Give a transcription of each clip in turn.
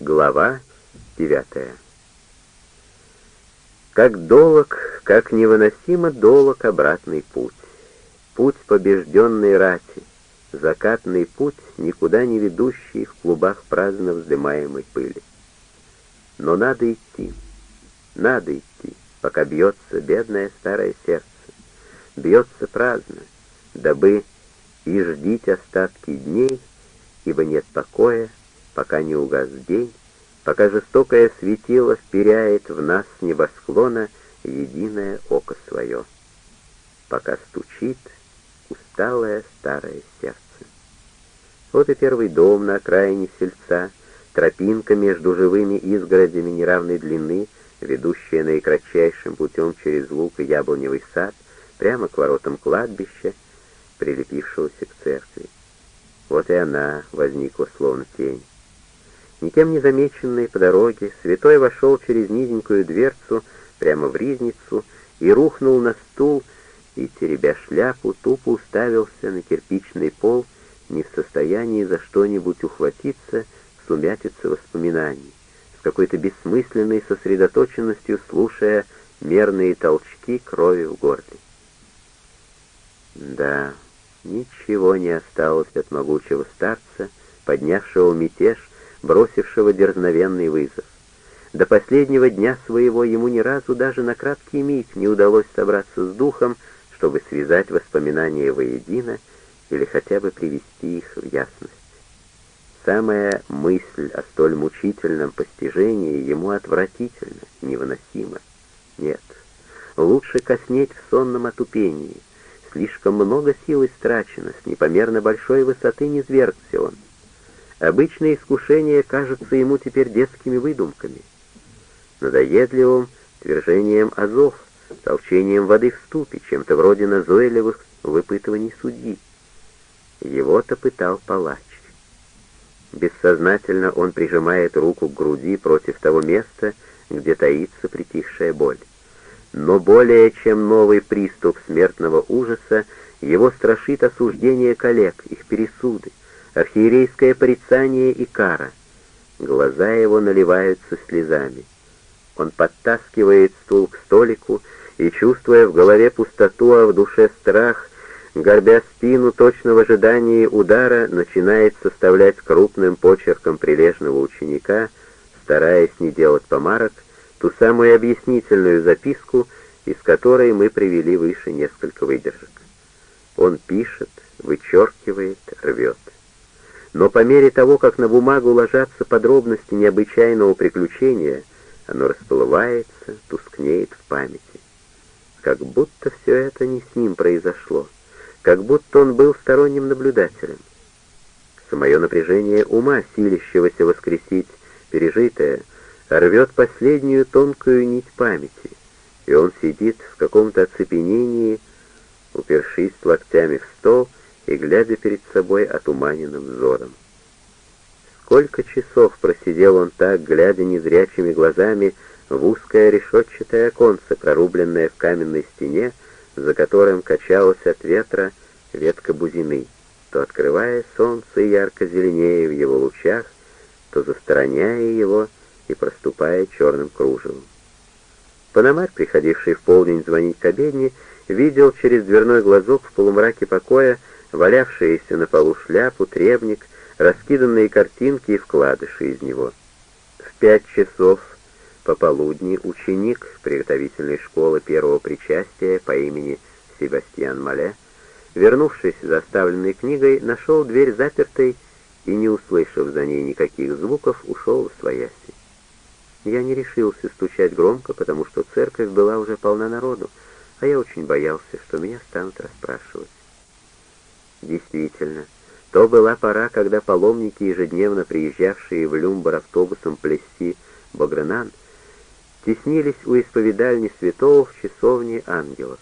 Глава девятая. Как долог, как невыносимо долог обратный путь. Путь побежденной рати, закатный путь, никуда не ведущий в клубах праздно вздымаемой пыли. Но надо идти, надо идти, пока бьется бедное старое сердце. Бьется праздно, дабы и ждить остатки дней, ибо нет покоя, пока не угас день, пока жестокое светило вперяет в нас с небосклона единое око свое, пока стучит усталое старое сердце. Вот и первый дом на окраине сельца, тропинка между живыми изгородями неравной длины, ведущая наикратчайшим путем через луг и яблоневый сад, прямо к воротам кладбища, прилепившегося к церкви. Вот и она возникла словно тень. Никем не замеченный по дороге, святой вошел через низенькую дверцу прямо в ризницу и рухнул на стул, и, теребя шляпу, тупо уставился на кирпичный пол, не в состоянии за что-нибудь ухватиться, сумятиться воспоминаний, с какой-то бессмысленной сосредоточенностью слушая мерные толчки крови в горле. Да, ничего не осталось от могучего старца, поднявшего мятеж, бросившего дерзновенный вызов. До последнего дня своего ему ни разу даже на краткий миг не удалось собраться с духом, чтобы связать воспоминания воедино или хотя бы привести их в ясность. Самая мысль о столь мучительном постижении ему отвратительна, невыносима. Нет, лучше коснеть в сонном отупении. Слишком много сил истрачено, с непомерно большой высоты не низвергся он. Обычные искушения кажутся ему теперь детскими выдумками, надоедливым твержением азов, толчением воды в ступе, чем-то вроде назойливых выпытываний судьи. Его-то пытал палач. Бессознательно он прижимает руку к груди против того места, где таится притихшая боль. Но более чем новый приступ смертного ужаса, его страшит осуждение коллег, их пересуды, архиерейское порицание и кара. Глаза его наливаются слезами. Он подтаскивает стул к столику и, чувствуя в голове пустоту, а в душе страх, горбя спину точно в ожидании удара, начинает составлять крупным почерком прилежного ученика, стараясь не делать помарок, ту самую объяснительную записку, из которой мы привели выше несколько выдержек. Он пишет, вычеркивает, рвет но по мере того, как на бумагу ложатся подробности необычайного приключения, оно расплывается, тускнеет в памяти. Как будто все это не с ним произошло, как будто он был сторонним наблюдателем. Самое напряжение ума, силящегося воскресить пережитое, рвет последнюю тонкую нить памяти, и он сидит в каком-то оцепенении, упершись локтями в стол, и глядя перед собой отуманенным взором. Сколько часов просидел он так, глядя незрячими глазами в узкое решетчатое оконце, прорубленное в каменной стене, за которым качалась от ветра ветка бузины, то открывая солнце ярко зеленее в его лучах, то застороняя его и проступая черным кружевом. Пономарь, приходивший в полдень звонить к обедне, видел через дверной глазок в полумраке покоя валявшиеся на полу шляпу, требник, раскиданные картинки и вкладыши из него. В пять часов пополудни ученик приготовительной школы первого причастия по имени Себастьян Мале, вернувшись за оставленной книгой, нашел дверь запертой и, не услышав за ней никаких звуков, ушел в свояси. Я не решился стучать громко, потому что церковь была уже полна народу, а я очень боялся, что меня станут расспрашивать. Действительно, то была пора, когда паломники, ежедневно приезжавшие в Люмбар автобусом плести Багранан, теснились у исповедальни святого в часовне ангелов.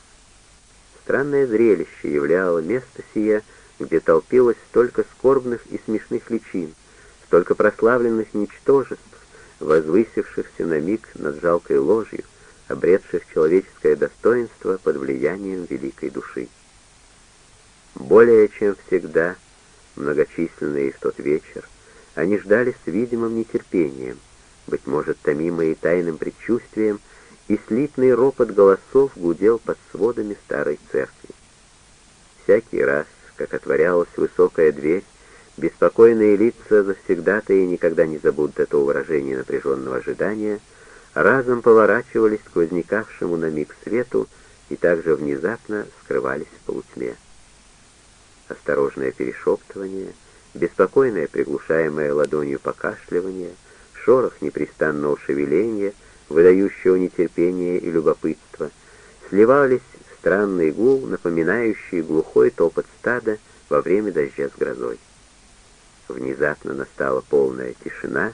Странное зрелище являло место сие, где толпилось столько скорбных и смешных личин, столько прославленных ничтожеств, возвысившихся на миг над жалкой ложью, обретших человеческое достоинство под влиянием великой души. Более чем всегда, многочисленные в тот вечер, они ждали с видимым нетерпением, быть может, томимые тайным предчувствием, и слитный ропот голосов гудел под сводами старой церкви. Всякий раз, как отворялась высокая дверь, беспокойные лица завсегда-то и никогда не забудут этого выражения напряженного ожидания, разом поворачивались к возникавшему на миг свету и также внезапно скрывались в полутьме. Осторожное перешептывание, беспокойное приглушаемое ладонью покашливание, шорох непрестанного шевеления, выдающего нетерпение и любопытство, сливались в странный гул, напоминающий глухой топот стада во время дождя с грозой. Внезапно настала полная тишина,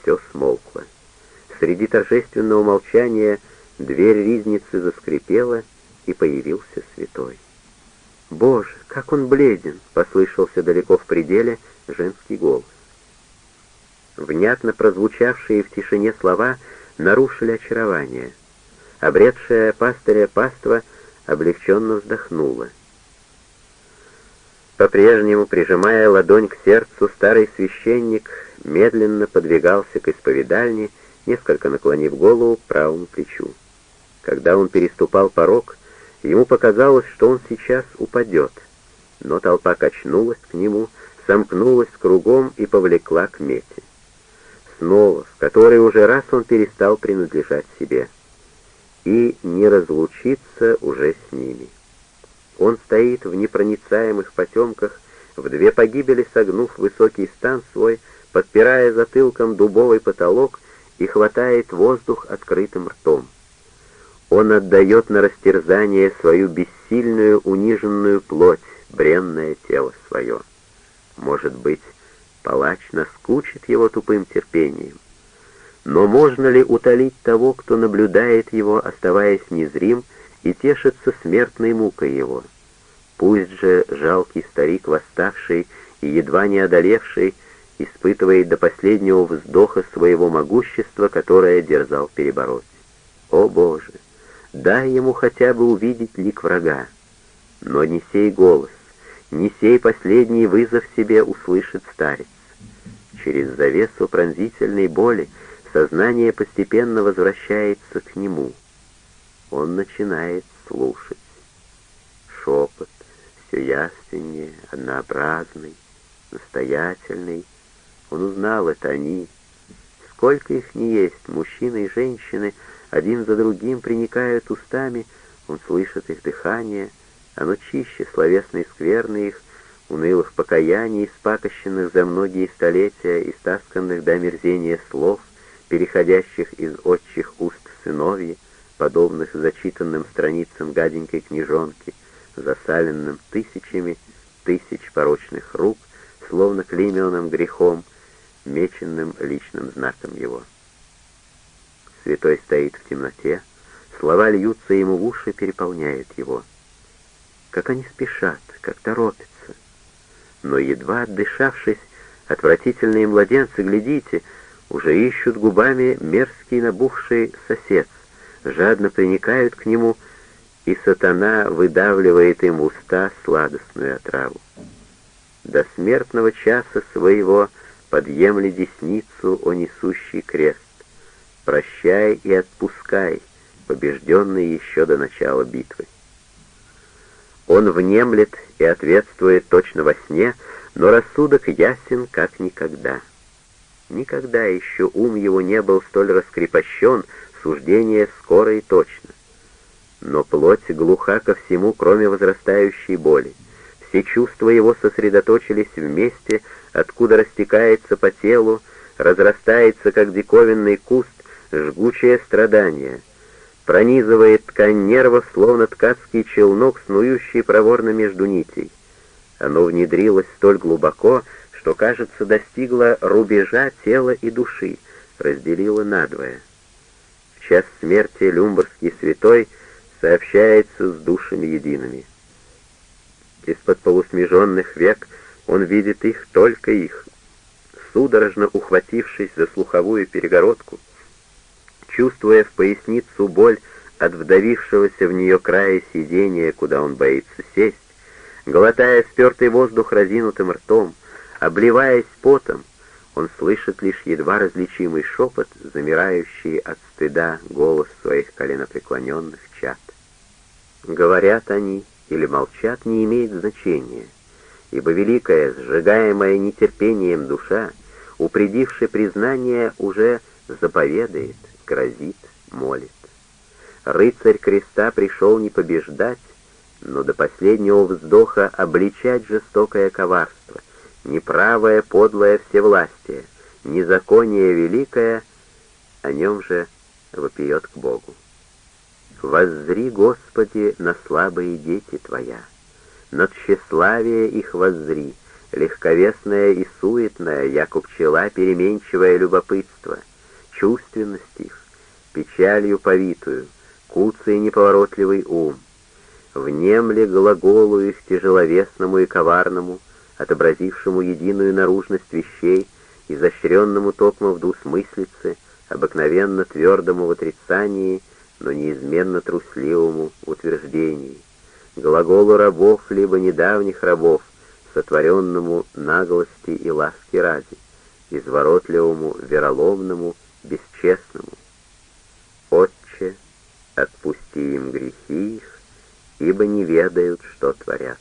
все смолкло. Среди торжественного молчания дверь ризницы заскрипела, и появился святой. «Боже, как он бледен!» — послышался далеко в пределе женский голос. Внятно прозвучавшие в тишине слова нарушили очарование. Обретшая пастыря паства облегченно вздохнула. По-прежнему, прижимая ладонь к сердцу, старый священник медленно подвигался к исповедальне, несколько наклонив голову к правому плечу. Когда он переступал порог, ему показалось, что он сейчас упадет, но толпа качнулась к нему, сомкнулась кругом и повлекла к мете. Снова, в который уже раз он перестал принадлежать себе, и не разлучиться уже с ними. Он стоит в непроницаемых потемках, в две погибели согнув высокий стан свой, подпирая затылком дубовый потолок и хватает воздух открытым ртом. Он отдает на растерзание свою бессильную, униженную плоть, бренное тело свое. Может быть, палач наскучит его тупым терпением. Но можно ли утолить того, кто наблюдает его, оставаясь незрим, и тешится смертной мукой его? Пусть же жалкий старик, восставший и едва не одолевший, испытывает до последнего вздоха своего могущества, которое дерзал перебороть. О Боже! Дай ему хотя бы увидеть лик врага. Но не сей голос, не сей последний вызов себе услышит старец. Через завесу пронзительной боли сознание постепенно возвращается к нему. Он начинает слушать. Шепот, все яснее, однообразный, настоятельный. Он узнал это они. Сколько их не есть, мужчины и женщины, один за другим приникают устами, он слышит их дыхание, оно чище словесной скверны их, унылых покаяний, испакощенных за многие столетия, и стасканных до омерзения слов, переходящих из отчих уст сыновья, подобных зачитанным страницам гаденькой книжонки, засаленным тысячами тысяч порочных рук, словно клейменным грехом, меченным личным знаком его. Святой стоит в темноте, слова льются ему в уши, переполняют его. Как они спешат, как торопятся. Но едва отдышавшись, отвратительные младенцы, глядите, уже ищут губами мерзкий набухший сосед, жадно приникают к нему, и сатана выдавливает им уста сладостную отраву. До смертного часа своего подъемли десницу, о несущий крест. Прощай и отпускай, побежденный еще до начала битвы. Он внемлет и ответствует точно во сне, но рассудок ясен как никогда. Никогда еще ум его не был столь раскрепощен, суждение скоро и точно. Но плоть глуха ко всему, кроме возрастающей боли. Все чувства его сосредоточились в месте, откуда растекается по телу, разрастается, как диковинный куст, жгучее страдание. Пронизывает ткань нервов, словно ткацкий челнок, снующий проворно между нитей. Оно внедрилось столь глубоко, что, кажется, достигло рубежа тела и души, разделило надвое. В час смерти люмбургский святой — сообщается с душами едиными. Из-под полусмеженных век он видит их, только их. Судорожно ухватившись за слуховую перегородку, чувствуя в поясницу боль от вдавившегося в нее края сидения, куда он боится сесть, глотая спертый воздух разинутым ртом, обливаясь потом, он слышит лишь едва различимый шепот, замирающий от стыда голос своих коленопреклоненных чад. Говорят они или молчат, не имеет значения, ибо великая, сжигаемая нетерпением душа, упредившая признание, уже заповедает, грозит, молит. Рыцарь креста пришел не побеждать, но до последнего вздоха обличать жестокое коварство, неправое подлое всевластие, незаконие великое, о нем же вопиет к Богу. Воззри, Господи, на слабые дети Твоя, над тщеславие их воззри, легковесное и суетное, яко пчела, переменчивое любопытство, чувственность их, печалью повитую, куцый неповоротливый ум, внемли глаголу их тяжеловесному и коварному, отобразившему единую наружность вещей, изощренному токмо в двусмыслице, обыкновенно твердому в отрицании, но неизменно трусливому утверждении, глаголу рабов, либо недавних рабов, сотворенному наглости и ласки ради, изворотливому, вероломному, бесчестному. Отпусти им грехи их, ибо не ведают, что творят.